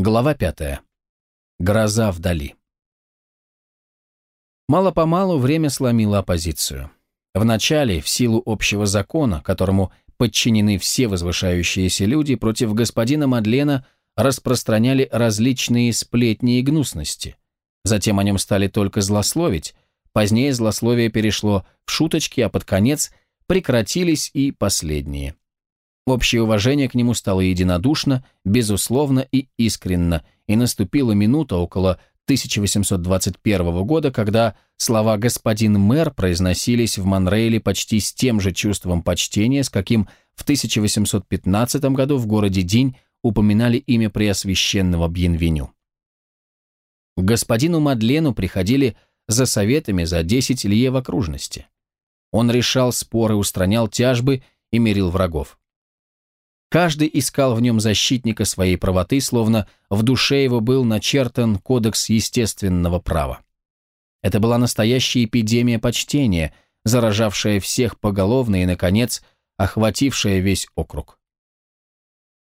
Глава пятая. Гроза вдали. Мало-помалу время сломило оппозицию. Вначале, в силу общего закона, которому подчинены все возвышающиеся люди, против господина Мадлена распространяли различные сплетни и гнусности. Затем о нем стали только злословить, позднее злословие перешло в шуточки, а под конец прекратились и последние. Общее уважение к нему стало единодушно, безусловно и искренно, и наступила минута около 1821 года, когда слова «господин мэр» произносились в Монрейле почти с тем же чувством почтения, с каким в 1815 году в городе Динь упоминали имя Преосвященного Бьенвеню. К господину Мадлену приходили за советами за 10 лье в окружности. Он решал споры, устранял тяжбы и мирил врагов. Каждый искал в нем защитника своей правоты, словно в душе его был начертан кодекс естественного права. Это была настоящая эпидемия почтения, заражавшая всех поголовно и, наконец, охватившая весь округ.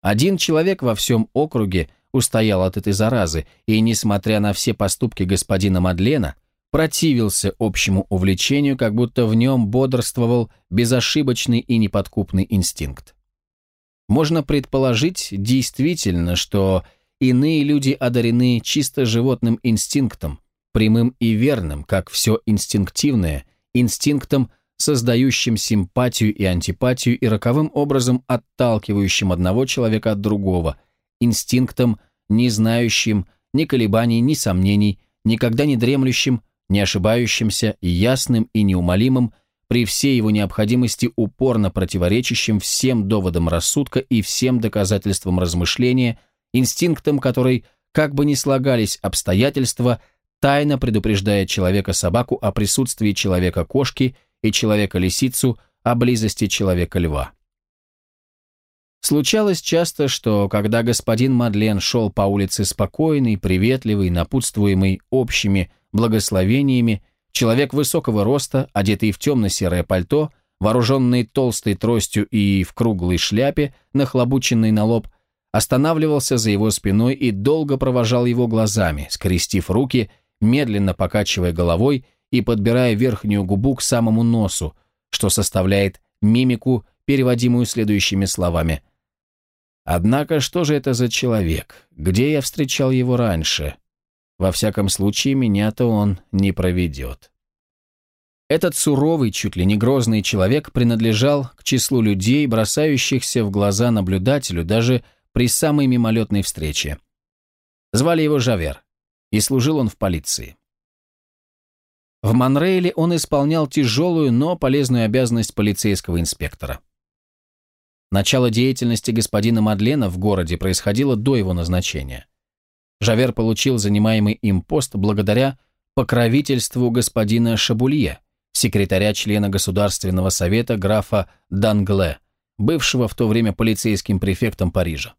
Один человек во всем округе устоял от этой заразы, и, несмотря на все поступки господина Мадлена, противился общему увлечению, как будто в нем бодрствовал безошибочный и неподкупный инстинкт. Можно предположить действительно, что иные люди одарены чисто животным инстинктом, прямым и верным, как все инстинктивное, инстинктом, создающим симпатию и антипатию и роковым образом отталкивающим одного человека от другого, инстинктом, не знающим ни колебаний, ни сомнений, никогда не дремлющим, не ошибающимся, ясным и неумолимым, при всей его необходимости упорно противоречащим всем доводам рассудка и всем доказательствам размышления, инстинктом, который, как бы ни слагались обстоятельства, тайно предупреждая человека-собаку о присутствии человека-кошки и человека-лисицу о близости человека-льва. Случалось часто, что когда господин Мадлен шел по улице спокойный, приветливый, напутствуемый общими благословениями, Человек высокого роста, одетый в темно-серое пальто, вооруженный толстой тростью и в круглой шляпе, нахлобученной на лоб, останавливался за его спиной и долго провожал его глазами, скрестив руки, медленно покачивая головой и подбирая верхнюю губу к самому носу, что составляет мимику, переводимую следующими словами. «Однако, что же это за человек? Где я встречал его раньше? Во всяком случае, меня-то он не проведет. Этот суровый, чуть ли не грозный человек принадлежал к числу людей, бросающихся в глаза наблюдателю даже при самой мимолетной встрече. Звали его Жавер, и служил он в полиции. В Монрейле он исполнял тяжелую, но полезную обязанность полицейского инспектора. Начало деятельности господина Мадлена в городе происходило до его назначения. Жавер получил занимаемый им пост благодаря покровительству господина Шабулье, секретаря-члена Государственного совета графа Дангле, бывшего в то время полицейским префектом Парижа.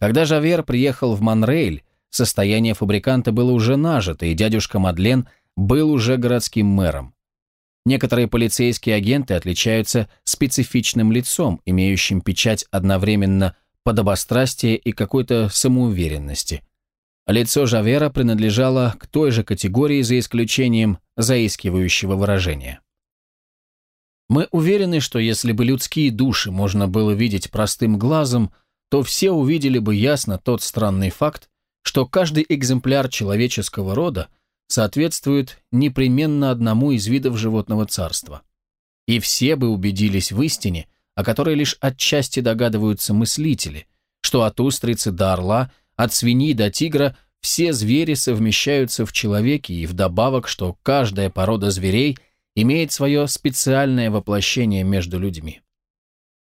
Когда Жавер приехал в Монрейль, состояние фабриканта было уже нажито, и дядюшка Мадлен был уже городским мэром. Некоторые полицейские агенты отличаются специфичным лицом, имеющим печать одновременно подобострастия и какой-то самоуверенности. Лицо Жавера принадлежало к той же категории за исключением заискивающего выражения. Мы уверены, что если бы людские души можно было видеть простым глазом, то все увидели бы ясно тот странный факт, что каждый экземпляр человеческого рода соответствует непременно одному из видов животного царства. И все бы убедились в истине, о которой лишь отчасти догадываются мыслители, что от устрицы до орла – от свиньи до тигра все звери совмещаются в человеке, и вдобавок, что каждая порода зверей имеет свое специальное воплощение между людьми.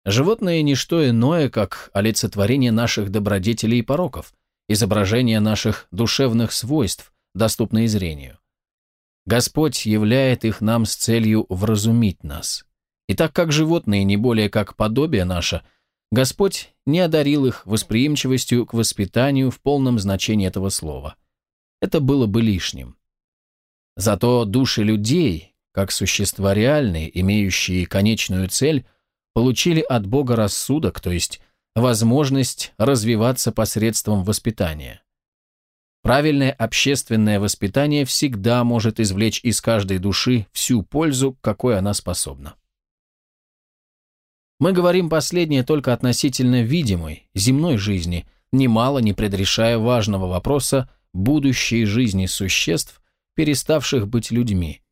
Животное – не что иное, как олицетворение наших добродетелей и пороков, изображение наших душевных свойств, доступные зрению. Господь являет их нам с целью вразумить нас. И так как животные не более как подобие наше – Господь не одарил их восприимчивостью к воспитанию в полном значении этого слова. Это было бы лишним. Зато души людей, как существа реальные, имеющие конечную цель, получили от Бога рассудок, то есть возможность развиваться посредством воспитания. Правильное общественное воспитание всегда может извлечь из каждой души всю пользу, какой она способна. Мы говорим последнее только относительно видимой, земной жизни, немало не предрешая важного вопроса будущей жизни существ, переставших быть людьми.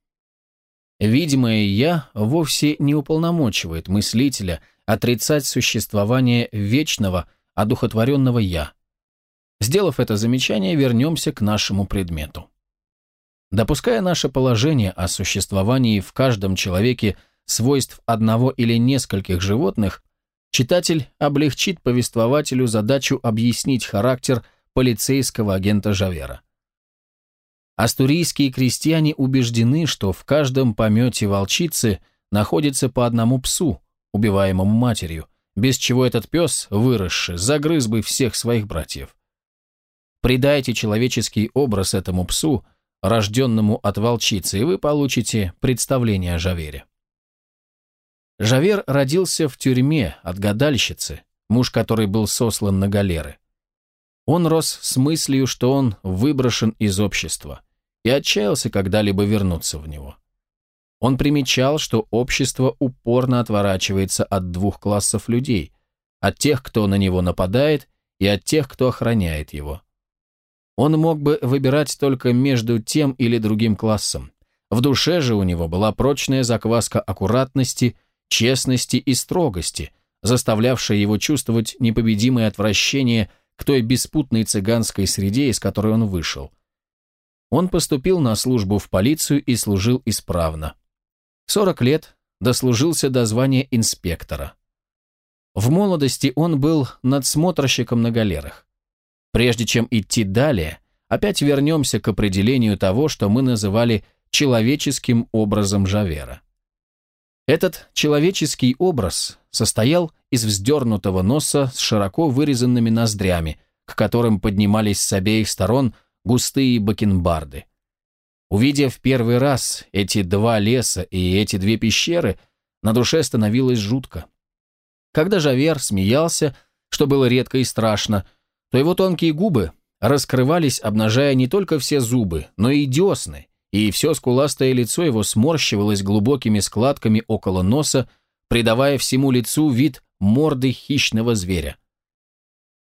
Видимое «я» вовсе не уполномочивает мыслителя отрицать существование вечного, одухотворенного «я», Сделав это замечание, вернемся к нашему предмету. Допуская наше положение о существовании в каждом человеке свойств одного или нескольких животных, читатель облегчит повествователю задачу объяснить характер полицейского агента Жавера. Астурийские крестьяне убеждены, что в каждом помете волчицы находится по одному псу, убиваемому матерью, без чего этот пес, выросший, загрыз бы всех своих братьев. Придайте человеческий образ этому псу, рожденному от волчицы, и вы получите представление о Жавере. Жавер родился в тюрьме от гадальщицы, муж которой был сослан на галеры. Он рос с мыслью, что он выброшен из общества, и отчаялся когда-либо вернуться в него. Он примечал, что общество упорно отворачивается от двух классов людей, от тех, кто на него нападает, и от тех, кто охраняет его. Он мог бы выбирать только между тем или другим классом. В душе же у него была прочная закваска аккуратности, честности и строгости, заставлявшая его чувствовать непобедимое отвращение к той беспутной цыганской среде, из которой он вышел. Он поступил на службу в полицию и служил исправно. 40 лет дослужился до звания инспектора. В молодости он был надсмотрщиком на галерах. Прежде чем идти далее, опять вернемся к определению того, что мы называли человеческим образом Жавера. Этот человеческий образ состоял из вздернутого носа с широко вырезанными ноздрями, к которым поднимались с обеих сторон густые бакенбарды. Увидев первый раз эти два леса и эти две пещеры, на душе становилось жутко. Когда Жавер смеялся, что было редко и страшно, то его тонкие губы раскрывались, обнажая не только все зубы, но и десны, и все скуластое лицо его сморщивалось глубокими складками около носа, придавая всему лицу вид морды хищного зверя.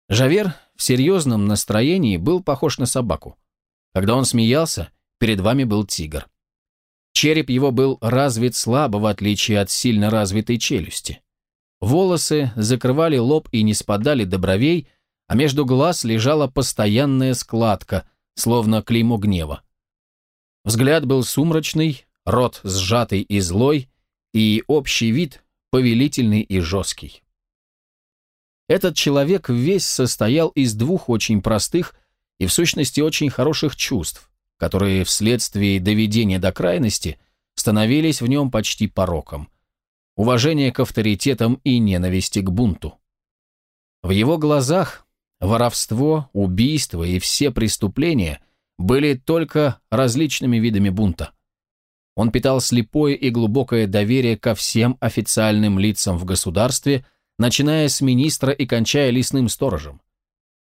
Жавер в серьезном настроении был похож на собаку. Когда он смеялся, перед вами был тигр. Череп его был развит слабо, в отличие от сильно развитой челюсти. Волосы закрывали лоб и не спадали до бровей, а между глаз лежала постоянная складка, словно клеймо гнева. Взгляд был сумрачный, рот сжатый и злой, и общий вид повелительный и жесткий. Этот человек весь состоял из двух очень простых и в сущности очень хороших чувств, которые вследствие доведения до крайности становились в нем почти пороком. Уважение к авторитетам и ненависти к бунту. В его глазах Воровство, убийство и все преступления были только различными видами бунта. Он питал слепое и глубокое доверие ко всем официальным лицам в государстве, начиная с министра и кончая лесным сторожем.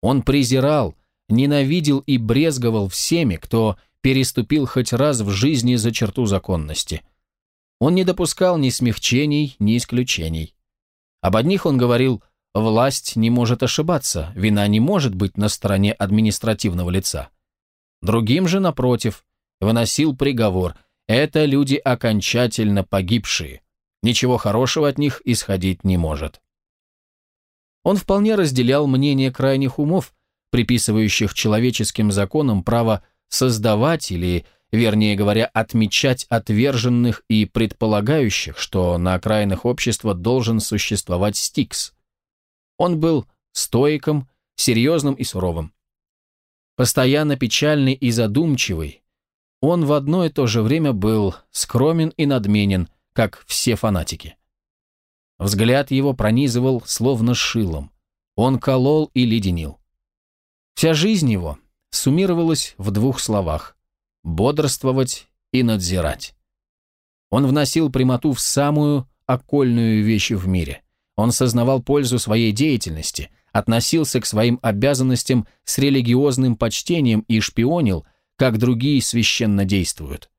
Он презирал, ненавидел и брезговал всеми, кто переступил хоть раз в жизни за черту законности. Он не допускал ни смягчений, ни исключений. Об одних он говорил Власть не может ошибаться, вина не может быть на стороне административного лица. Другим же, напротив, выносил приговор. Это люди окончательно погибшие. Ничего хорошего от них исходить не может. Он вполне разделял мнение крайних умов, приписывающих человеческим законам право создавать или, вернее говоря, отмечать отверженных и предполагающих, что на окраинах общества должен существовать стикс – он был стоиком, серьезным и суровым. Постоянно печальный и задумчивый, он в одно и то же время был скромен и надменен, как все фанатики. Взгляд его пронизывал словно шилом. Он колол и леденил. Вся жизнь его суммировалась в двух словах – бодрствовать и надзирать. Он вносил прямоту в самую окольную вещь в мире – Он сознавал пользу своей деятельности, относился к своим обязанностям с религиозным почтением и шпионил, как другие священно действуют.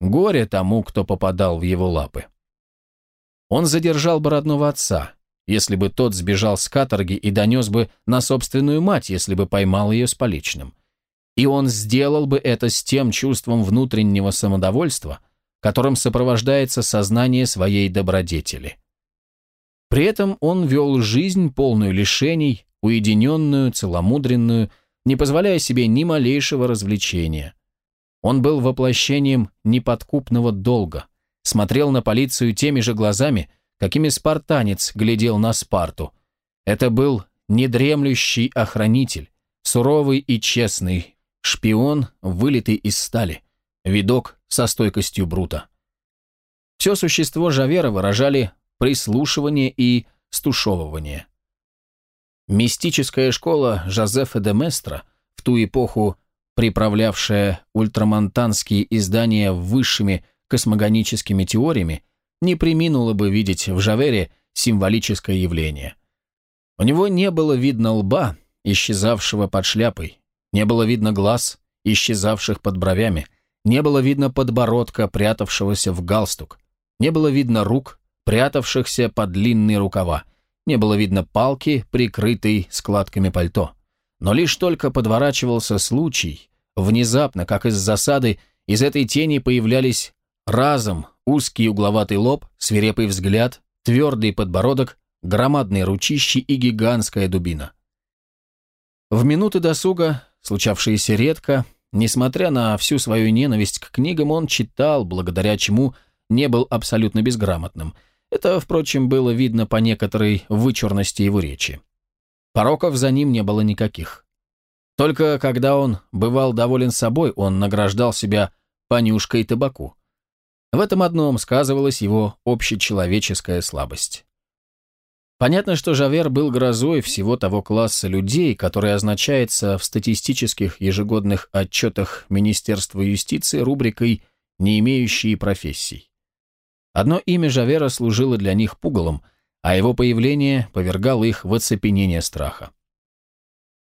Горе тому, кто попадал в его лапы. Он задержал бы родного отца, если бы тот сбежал с каторги и донес бы на собственную мать, если бы поймал ее с поличным. И он сделал бы это с тем чувством внутреннего самодовольства, которым сопровождается сознание своей добродетели. При этом он вел жизнь, полную лишений, уединенную, целомудренную, не позволяя себе ни малейшего развлечения. Он был воплощением неподкупного долга, смотрел на полицию теми же глазами, какими спартанец глядел на Спарту. Это был недремлющий охранитель, суровый и честный, шпион, вылитый из стали, видок со стойкостью брута. Все существо Жавера выражали прислушивание и стушевывание. Мистическая школа Жозефа де Местро, в ту эпоху приправлявшая ультрамонтанские издания высшими космогоническими теориями, не приминула бы видеть в Жавере символическое явление. У него не было видно лба, исчезавшего под шляпой, не было видно глаз, исчезавших под бровями, не было видно подбородка, прятавшегося в галстук, не было видно рук, прятавшихся под длинные рукава, не было видно палки, прикрытой складками пальто. Но лишь только подворачивался случай, внезапно, как из засады, из этой тени появлялись разом узкий угловатый лоб, свирепый взгляд, твердый подбородок, громадные ручищи и гигантская дубина. В минуты досуга, случавшиеся редко, несмотря на всю свою ненависть к книгам, он читал, благодаря чему не был абсолютно безграмотным. Это, впрочем, было видно по некоторой вычурности его речи. Пороков за ним не было никаких. Только когда он бывал доволен собой, он награждал себя понюшкой табаку. В этом одном сказывалась его общечеловеческая слабость. Понятно, что Жавер был грозой всего того класса людей, который означается в статистических ежегодных отчетах Министерства юстиции рубрикой «не имеющие профессий». Одно имя Жавера служило для них пугалом, а его появление повергало их в оцепенение страха.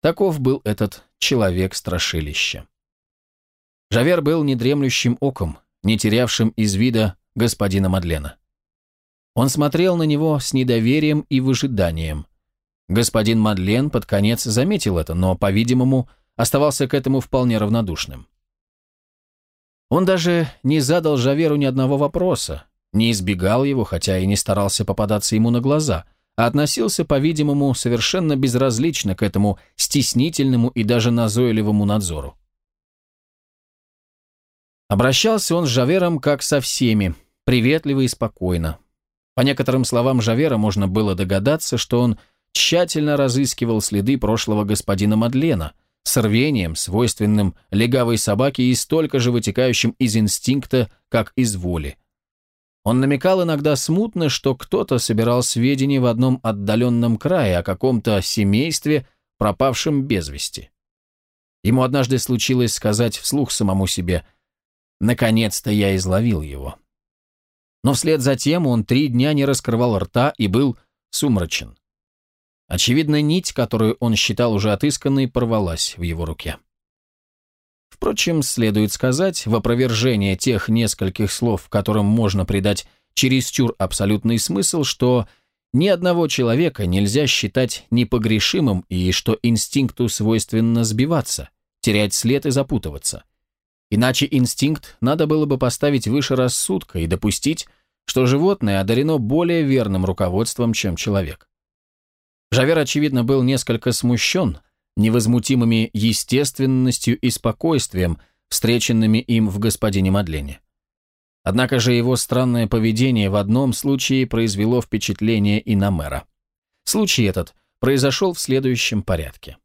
Таков был этот человек-страшилище. Жавер был недремлющим оком, не терявшим из вида господина Мадлена. Он смотрел на него с недоверием и выжиданием. Господин Мадлен под конец заметил это, но, по-видимому, оставался к этому вполне равнодушным. Он даже не задал Жаверу ни одного вопроса, не избегал его, хотя и не старался попадаться ему на глаза, а относился, по-видимому, совершенно безразлично к этому стеснительному и даже назойливому надзору. Обращался он с Жавером как со всеми, приветливо и спокойно. По некоторым словам Жавера можно было догадаться, что он тщательно разыскивал следы прошлого господина Мадлена, с рвением, свойственным легавой собаке и столько же вытекающим из инстинкта, как из воли. Он намекал иногда смутно, что кто-то собирал сведения в одном отдаленном крае о каком-то семействе, пропавшем без вести. Ему однажды случилось сказать вслух самому себе «Наконец-то я изловил его». Но вслед за тем он три дня не раскрывал рта и был сумрачен. Очевидно, нить, которую он считал уже отысканной, порвалась в его руке. Впрочем, следует сказать, в опровержение тех нескольких слов, которым можно придать чересчур абсолютный смысл, что ни одного человека нельзя считать непогрешимым и что инстинкту свойственно сбиваться, терять след и запутываться. Иначе инстинкт надо было бы поставить выше рассудка и допустить, что животное одарено более верным руководством, чем человек. Жавер, очевидно, был несколько смущен невозмутимыми естественностью и спокойствием, встреченными им в господине Мадлене. Однако же его странное поведение в одном случае произвело впечатление и на мэра. Случай этот произошел в следующем порядке.